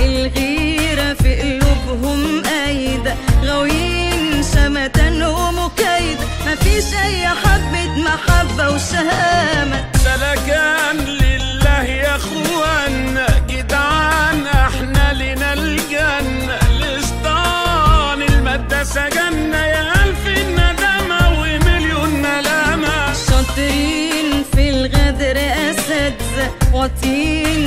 الغيرة في قلوبهم قايدة غاويين شمتان ومكايدة مفيش أي حبة محبة وشهامة سلكان لله يا اخوانا جدعان أحنا لنا الجنة الإسطان المادة سجنا يا ألف الندامة ومليون ملامة. شاطرين في الغدر أساتذة واطيين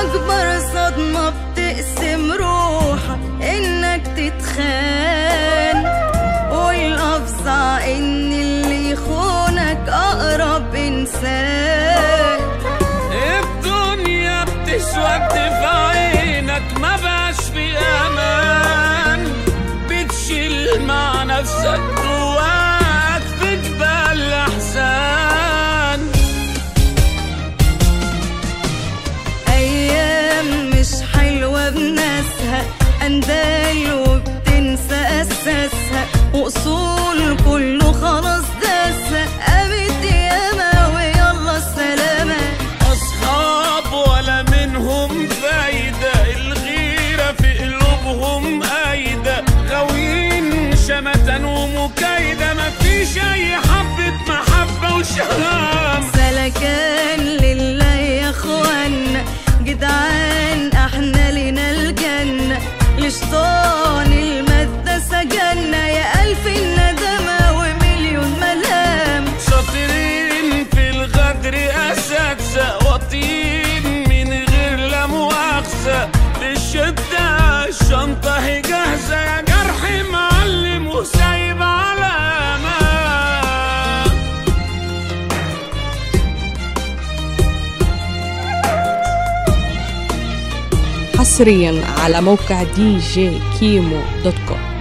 أكبر صدمة بتقسم روحك إنك تتخان. والأفظع إن اللي يخونك أقرب إنسان. الدنيا في عينك ما بقاش في أمان. بتشيل مع نفسك وبتنسى أساسها وأصول كله خلاص داسها. قامت ياما ويلا السلامة أصحاب ولا منهم فايدة الغيرة في قلوبهم قايدة غاويين شمتان ومكايدة مفيش أي حبة محبة وشهام سلكان لله يا أخوانا جدعان مؤاخذة للشدة الشنطة هي جاهزة يا جرحي معلم وسايب علامة حصريا على موقع دي جي كيمو دوت كوم.